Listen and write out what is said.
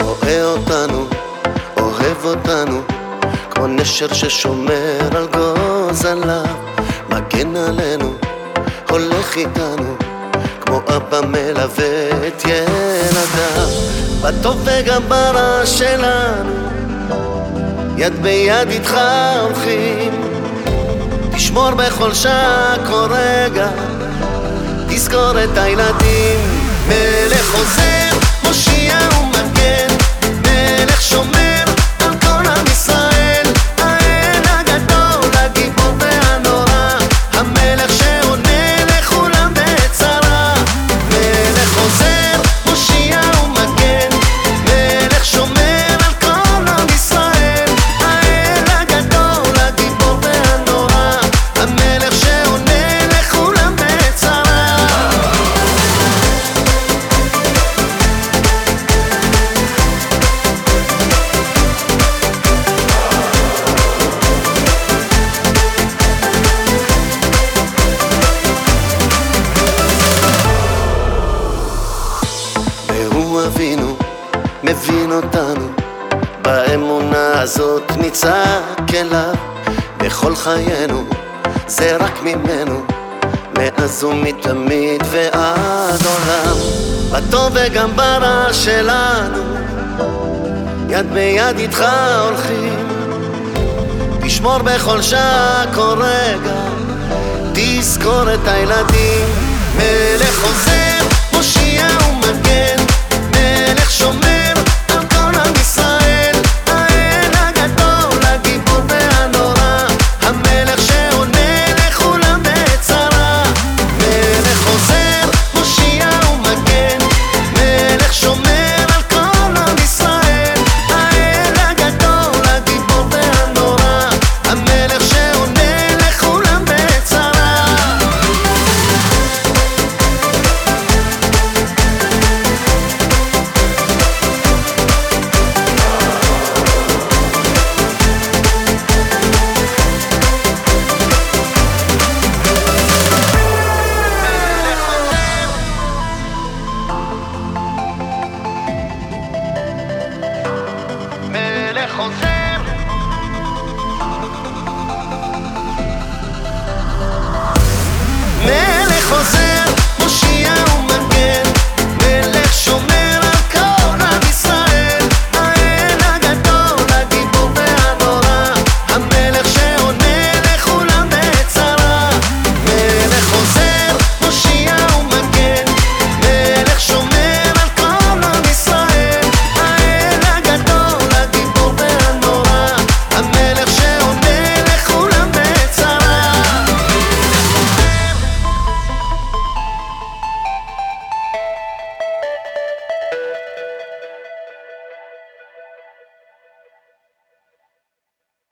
רואה אותנו, אוהב אותנו, כמו נשר ששומר על גוזליו, מגן עלינו, הולך איתנו, כמו אבא מלווה את ילדיו, בטוב וגם ברע שלנו, יד ביד איתך הולכים, תשמור בכל שעה, כל רגע, תזכור את הילדים, מלך עוזר, מושיע ומגן, אותנו, באמונה הזאת נצעק אליו, בכל חיינו, זה רק ממנו, מאז ומתמיד ועד עולם, בטוב וגם ברע שלנו, יד ביד איתך הולכים, תשמור בכל שעה, כל רגע, תזכור את הילדים, מלך עוזר